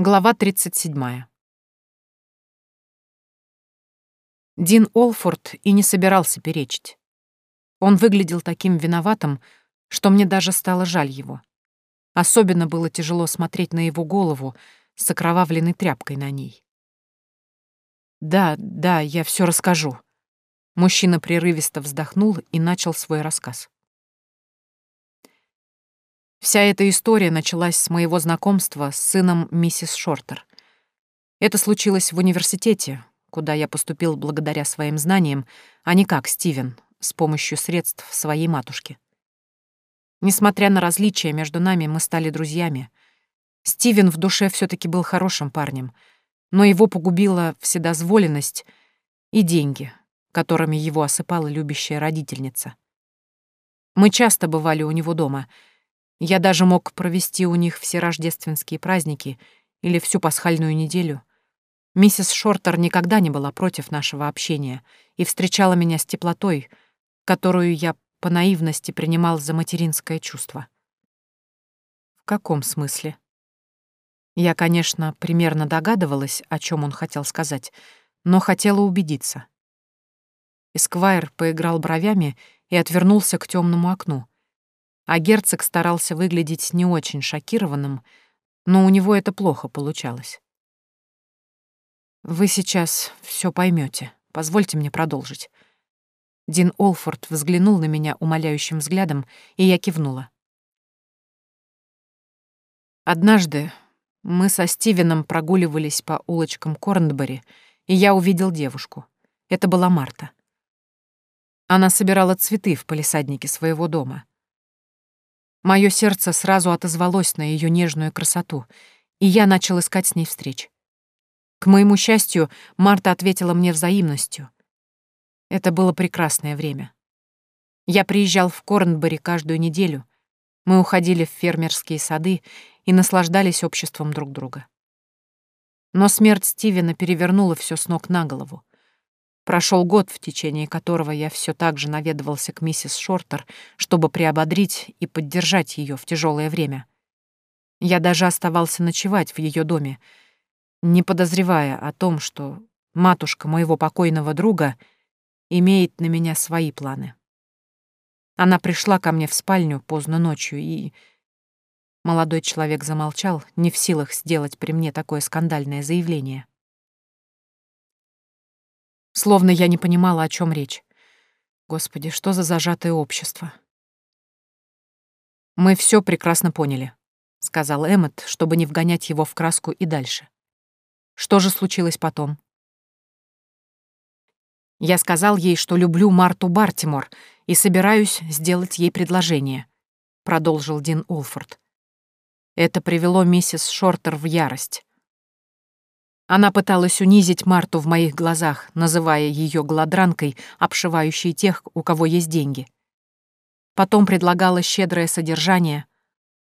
Глава 37. Дин Олфорд и не собирался перечить. Он выглядел таким виноватым, что мне даже стало жаль его. Особенно было тяжело смотреть на его голову с окровавленной тряпкой на ней. «Да, да, я все расскажу». Мужчина прерывисто вздохнул и начал свой рассказ. Вся эта история началась с моего знакомства с сыном миссис Шортер. Это случилось в университете, куда я поступил благодаря своим знаниям, а не как Стивен, с помощью средств своей матушки. Несмотря на различия между нами, мы стали друзьями. Стивен в душе все таки был хорошим парнем, но его погубила вседозволенность и деньги, которыми его осыпала любящая родительница. Мы часто бывали у него дома — я даже мог провести у них все рождественские праздники или всю пасхальную неделю. Миссис Шортер никогда не была против нашего общения и встречала меня с теплотой, которую я по наивности принимал за материнское чувство. В каком смысле? Я, конечно, примерно догадывалась, о чем он хотел сказать, но хотела убедиться. Эсквайр поиграл бровями и отвернулся к темному окну, а герцог старался выглядеть не очень шокированным, но у него это плохо получалось. «Вы сейчас все поймете. Позвольте мне продолжить». Дин Олфорд взглянул на меня умоляющим взглядом, и я кивнула. Однажды мы со Стивеном прогуливались по улочкам Корнбери, и я увидел девушку. Это была Марта. Она собирала цветы в палисаднике своего дома. Мое сердце сразу отозвалось на ее нежную красоту, и я начал искать с ней встреч. К моему счастью, Марта ответила мне взаимностью. Это было прекрасное время. Я приезжал в Корнбери каждую неделю. Мы уходили в фермерские сады и наслаждались обществом друг друга. Но смерть Стивена перевернула все с ног на голову. Прошел год, в течение которого я все так же наведывался к миссис Шортер, чтобы приободрить и поддержать ее в тяжелое время. Я даже оставался ночевать в ее доме, не подозревая о том, что матушка моего покойного друга имеет на меня свои планы. Она пришла ко мне в спальню поздно ночью и... Молодой человек замолчал, не в силах сделать при мне такое скандальное заявление словно я не понимала, о чем речь. Господи, что за зажатое общество? «Мы все прекрасно поняли», — сказал Эммет, чтобы не вгонять его в краску и дальше. «Что же случилось потом?» Я сказал ей, что люблю Марту Бартимор и собираюсь сделать ей предложение, продолжил Дин Улфорд. Это привело миссис Шортер в ярость. Она пыталась унизить Марту в моих глазах, называя ее гладранкой, обшивающей тех, у кого есть деньги. Потом предлагала щедрое содержание,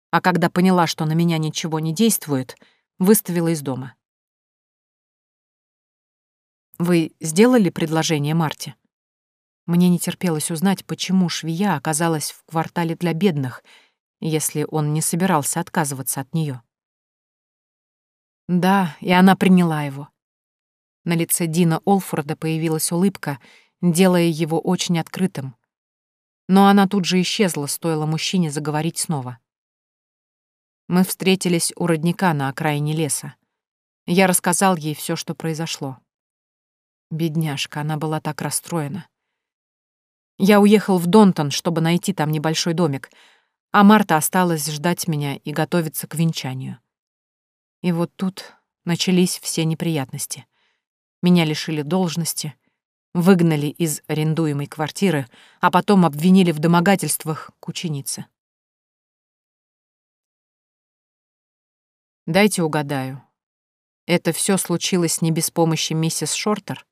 а когда поняла, что на меня ничего не действует, выставила из дома. «Вы сделали предложение Марте?» Мне не терпелось узнать, почему швея оказалась в квартале для бедных, если он не собирался отказываться от нее. Да, и она приняла его. На лице Дина Олфорда появилась улыбка, делая его очень открытым. Но она тут же исчезла, стоило мужчине заговорить снова. Мы встретились у родника на окраине леса. Я рассказал ей все, что произошло. Бедняжка, она была так расстроена. Я уехал в Донтон, чтобы найти там небольшой домик, а Марта осталась ждать меня и готовиться к венчанию. И вот тут начались все неприятности. Меня лишили должности, выгнали из арендуемой квартиры, а потом обвинили в домогательствах к ученице. Дайте угадаю. Это все случилось не без помощи миссис Шортер?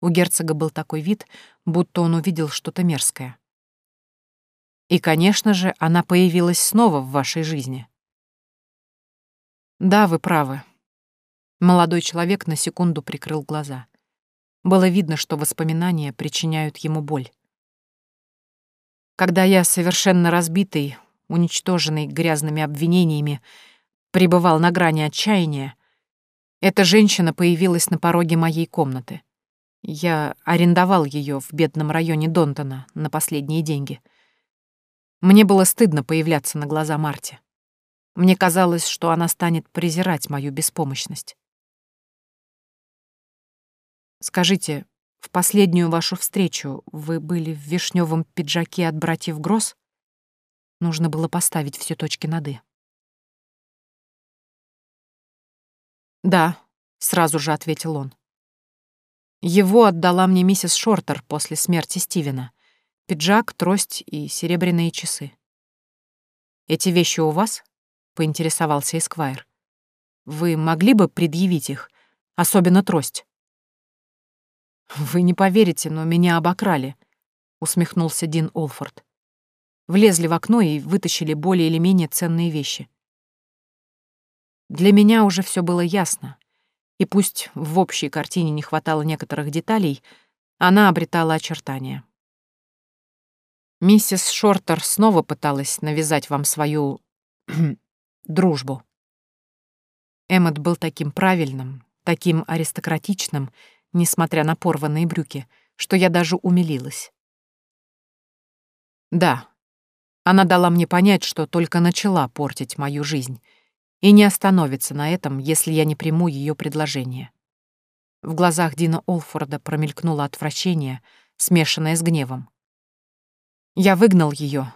У герцога был такой вид, будто он увидел что-то мерзкое. И, конечно же, она появилась снова в вашей жизни. Да, вы правы. Молодой человек на секунду прикрыл глаза. Было видно, что воспоминания причиняют ему боль. Когда я, совершенно разбитый, уничтоженный грязными обвинениями, пребывал на грани отчаяния, эта женщина появилась на пороге моей комнаты. Я арендовал ее в бедном районе Донтона на последние деньги. Мне было стыдно появляться на глаза Марте. Мне казалось, что она станет презирать мою беспомощность. Скажите, в последнюю вашу встречу вы были в вишневом пиджаке от братьев Гросс? Нужно было поставить все точки над «и». «Да», — сразу же ответил он. «Его отдала мне миссис Шортер после смерти Стивена. Пиджак, трость и серебряные часы». «Эти вещи у вас?» — поинтересовался Эсквайр. «Вы могли бы предъявить их, особенно трость?» «Вы не поверите, но меня обокрали», — усмехнулся Дин Олфорд. Влезли в окно и вытащили более или менее ценные вещи. Для меня уже все было ясно, и пусть в общей картине не хватало некоторых деталей, она обретала очертания. Миссис Шортер снова пыталась навязать вам свою... дружбу. Эммет был таким правильным, таким аристократичным, несмотря на порванные брюки, что я даже умилилась. Да, она дала мне понять, что только начала портить мою жизнь, и не остановится на этом, если я не приму ее предложение. В глазах Дина Олфорда промелькнуло отвращение, смешанное с гневом. Я выгнал ее,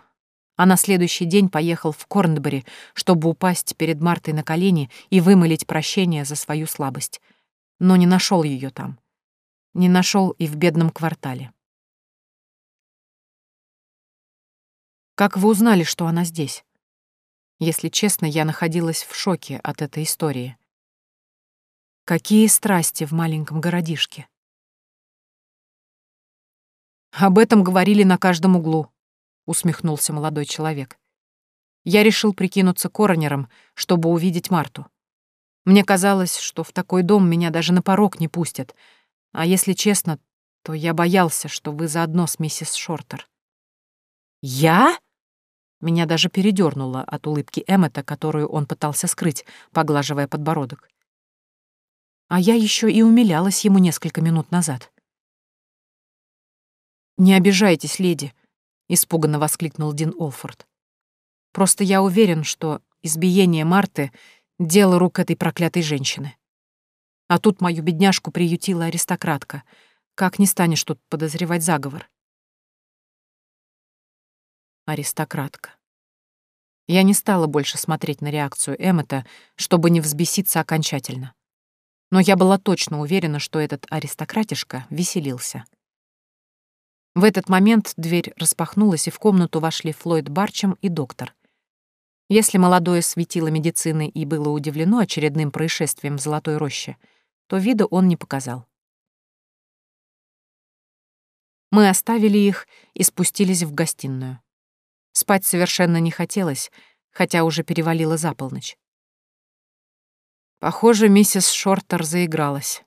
а на следующий день поехал в Корнбери, чтобы упасть перед Мартой на колени и вымолить прощение за свою слабость. Но не нашел ее там. Не нашел и в бедном квартале. «Как вы узнали, что она здесь?» Если честно, я находилась в шоке от этой истории. Какие страсти в маленьком городишке. Об этом говорили на каждом углу, усмехнулся молодой человек. Я решил прикинуться коронером, чтобы увидеть Марту. Мне казалось, что в такой дом меня даже на порог не пустят. А если честно, то я боялся, что вы заодно с миссис Шортер. «Я?» Меня даже передернуло от улыбки Эммета, которую он пытался скрыть, поглаживая подбородок. А я еще и умилялась ему несколько минут назад. «Не обижайтесь, леди», — испуганно воскликнул Дин Олфорд. «Просто я уверен, что избиение Марты — дело рук этой проклятой женщины. А тут мою бедняжку приютила аристократка. Как не станешь тут подозревать заговор?» Аристократка. Я не стала больше смотреть на реакцию Эммета, чтобы не взбеситься окончательно. Но я была точно уверена, что этот аристократишка веселился. В этот момент дверь распахнулась, и в комнату вошли Флойд Барчем и доктор. Если молодое светило медицины и было удивлено очередным происшествием в Золотой роще, то вида он не показал. Мы оставили их и спустились в гостиную. Спать совершенно не хотелось, хотя уже перевалило за полночь. Похоже, миссис Шортер заигралась,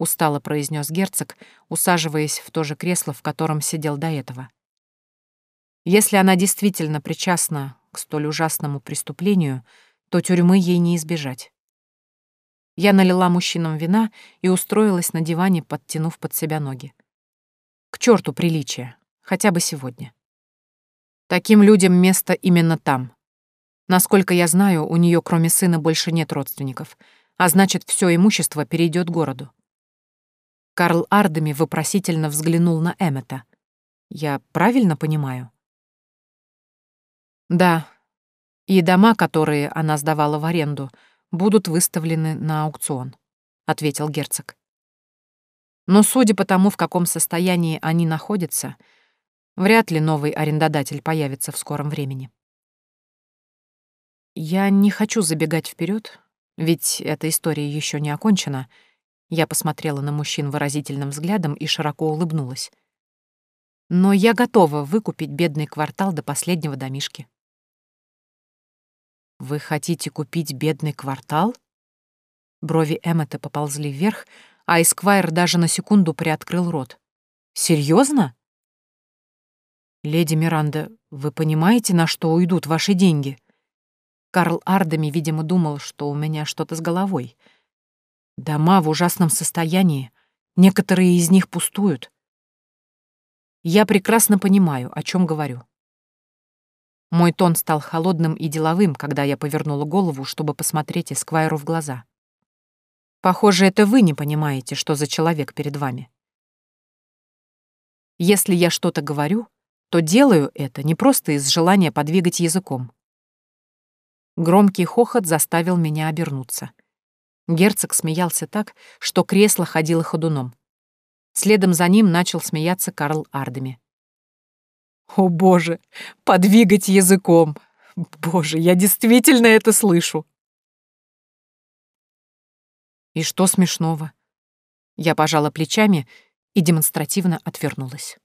устало произнес герцог, усаживаясь в то же кресло, в котором сидел до этого. Если она действительно причастна к столь ужасному преступлению, то тюрьмы ей не избежать. Я налила мужчинам вина и устроилась на диване, подтянув под себя ноги. К черту приличия, хотя бы сегодня. Таким людям место именно там. Насколько я знаю, у нее кроме сына больше нет родственников, а значит, все имущество перейдет городу. Карл Ардеми вопросительно взглянул на Эммета. Я правильно понимаю? Да. И дома, которые она сдавала в аренду, будут выставлены на аукцион, ответил герцог. Но судя по тому, в каком состоянии они находятся, Вряд ли новый арендодатель появится в скором времени. Я не хочу забегать вперед, ведь эта история еще не окончена. Я посмотрела на мужчин выразительным взглядом и широко улыбнулась. Но я готова выкупить бедный квартал до последнего домишки. «Вы хотите купить бедный квартал?» Брови Эммета поползли вверх, а Эсквайр даже на секунду приоткрыл рот. «Серьезно?» «Леди Миранда, вы понимаете, на что уйдут ваши деньги?» Карл Ардами, видимо, думал, что у меня что-то с головой. Дома в ужасном состоянии, некоторые из них пустуют. Я прекрасно понимаю, о чем говорю. Мой тон стал холодным и деловым, когда я повернула голову, чтобы посмотреть Эсквайру в глаза. Похоже, это вы не понимаете, что за человек перед вами. Если я что-то говорю, то делаю это не просто из желания подвигать языком. Громкий хохот заставил меня обернуться. Герцог смеялся так, что кресло ходило ходуном. Следом за ним начал смеяться Карл Ардеми. «О, боже, подвигать языком! Боже, я действительно это слышу!» «И что смешного?» Я пожала плечами и демонстративно отвернулась.